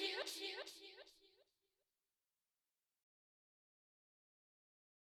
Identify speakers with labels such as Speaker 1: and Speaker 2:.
Speaker 1: you.